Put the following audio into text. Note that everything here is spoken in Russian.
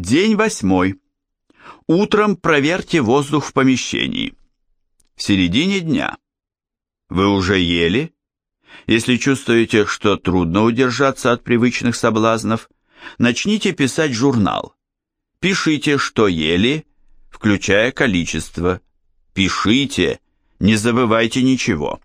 День восьмой. Утром проверьте воздух в помещении. В середине дня. Вы уже ели? Если чувствуете, что трудно удержаться от привычных соблазнов, начните писать журнал. Пишите, что ели, включая количество. Пишите, не забывайте ничего.